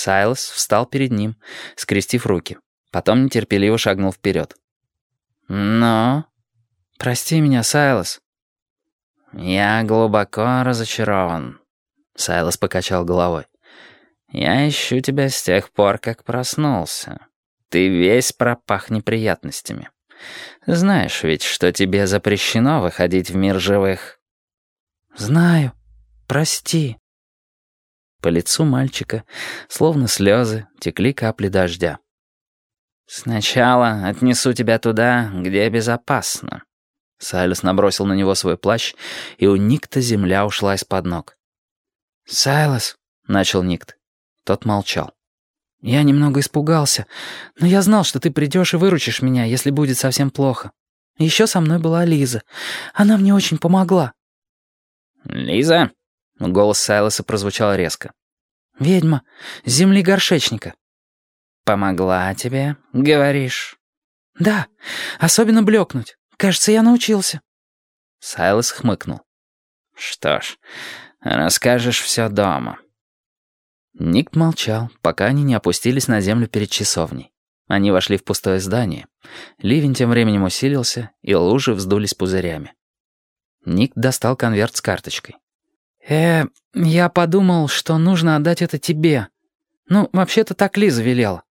Сайлос встал перед ним, скрестив руки. Потом нетерпеливо шагнул вперед. «Ну, прости меня, Сайлос». «Я глубоко разочарован», — Сайлос покачал головой. «Я ищу тебя с тех пор, как проснулся. Ты весь пропах неприятностями. Знаешь ведь, что тебе запрещено выходить в мир живых». «Знаю. Прости». По лицу мальчика, словно слезы, текли капли дождя. «Сначала отнесу тебя туда, где безопасно». Сайлес набросил на него свой плащ, и у Никта земля ушла из-под ног. «Сайлос», — начал Никт. Тот молчал. «Я немного испугался, но я знал, что ты придешь и выручишь меня, если будет совсем плохо. Еще со мной была Лиза. Она мне очень помогла». «Лиза?» Голос Сайлоса прозвучал резко. «Ведьма, земли горшечника». «Помогла тебе, говоришь?» «Да, особенно блекнуть. Кажется, я научился». Сайлос хмыкнул. «Что ж, расскажешь все дома». Ник молчал, пока они не опустились на землю перед часовней. Они вошли в пустое здание. Ливень тем временем усилился, и лужи вздулись пузырями. Ник достал конверт с карточкой. «Э, я подумал, что нужно отдать это тебе. Ну, вообще-то так Лиза велела».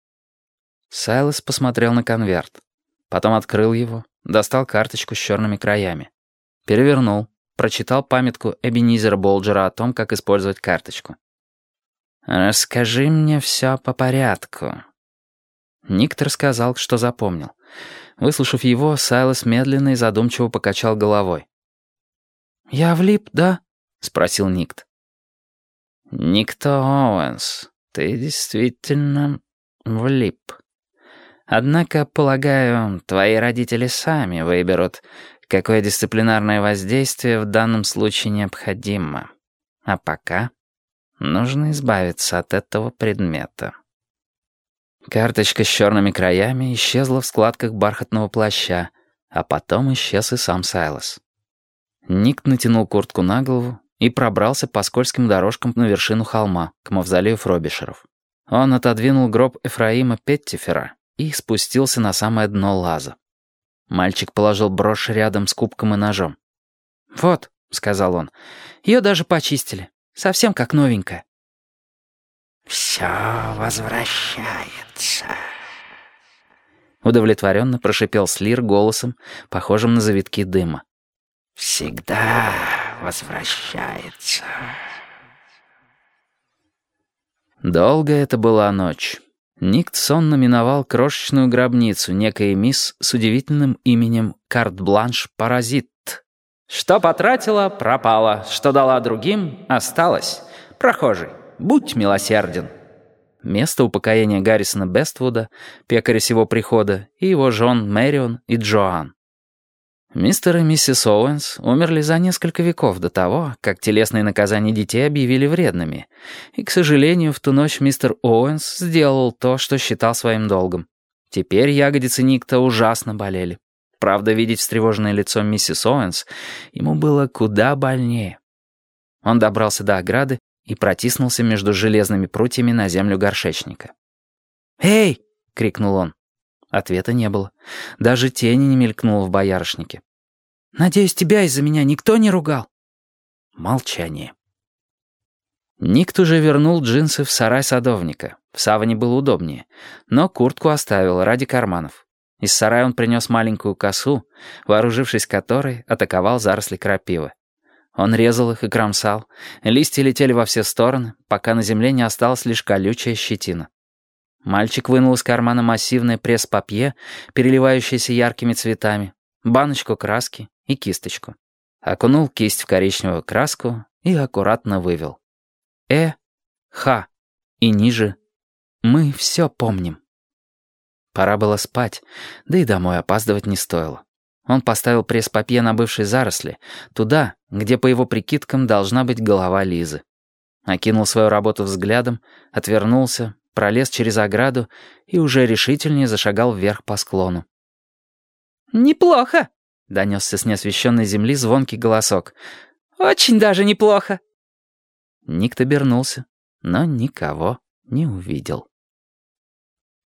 Сайлос посмотрел на конверт. Потом открыл его, достал карточку с черными краями. Перевернул, прочитал памятку Эбенизера Болджера о том, как использовать карточку. «Расскажи мне все по порядку». Никт рассказал, что запомнил. Выслушав его, Сайлос медленно и задумчиво покачал головой. «Я влип, да?» — спросил Никт. «Никто Оуэнс, ты действительно влип. Однако, полагаю, твои родители сами выберут, какое дисциплинарное воздействие в данном случае необходимо. А пока нужно избавиться от этого предмета». Карточка с черными краями исчезла в складках бархатного плаща, а потом исчез и сам Сайлос. Ник натянул куртку на голову и пробрался по скользким дорожкам на вершину холма, к мавзолею Фробишеров. Он отодвинул гроб Эфраима Петтифера и спустился на самое дно лаза. Мальчик положил брошь рядом с кубком и ножом. «Вот», — сказал он, — «ее даже почистили. Совсем как новенькая». «Все возвращается», — удовлетворенно прошипел Слир голосом, похожим на завитки дыма. «Всегда возвращается». Долго это была ночь. Никт сонно миновал крошечную гробницу некой мисс с удивительным именем Карт-Бланш Паразит. Что потратила, пропала. Что дала другим, осталось. Прохожий, будь милосерден. Место упокоения Гаррисона Бествуда, пекаря сего прихода, и его жен Мэрион и Джоан. Мистер и миссис Оуэнс умерли за несколько веков до того, как телесные наказания детей объявили вредными. И, к сожалению, в ту ночь мистер Оуэнс сделал то, что считал своим долгом. Теперь ягодицы Никта ужасно болели. Правда, видеть встревоженное лицо миссис Оуэнс ему было куда больнее. Он добрался до ограды и протиснулся между железными прутьями на землю горшечника. «Эй!» — крикнул он. Ответа не было. Даже тени не мелькнуло в боярышнике. «Надеюсь, тебя из-за меня никто не ругал?» Молчание. Никт уже вернул джинсы в сарай садовника. В саване было удобнее. Но куртку оставил ради карманов. Из сарая он принес маленькую косу, вооружившись которой, атаковал заросли крапивы. Он резал их и кромсал. Листья летели во все стороны, пока на земле не осталась лишь колючая щетина. Мальчик вынул из кармана массивное пресс-папье, переливающееся яркими цветами, баночку краски и кисточку. Окунул кисть в коричневую краску и аккуратно вывел. Э, Х и ниже. Мы все помним. Пора было спать, да и домой опаздывать не стоило. Он поставил пресс-папье на бывшей заросли, туда, где, по его прикидкам, должна быть голова Лизы. Окинул свою работу взглядом, отвернулся, пролез через ограду и уже решительнее зашагал вверх по склону. «Неплохо», — донесся с неосвещенной земли звонкий голосок. «Очень даже неплохо». Никто обернулся, но никого не увидел.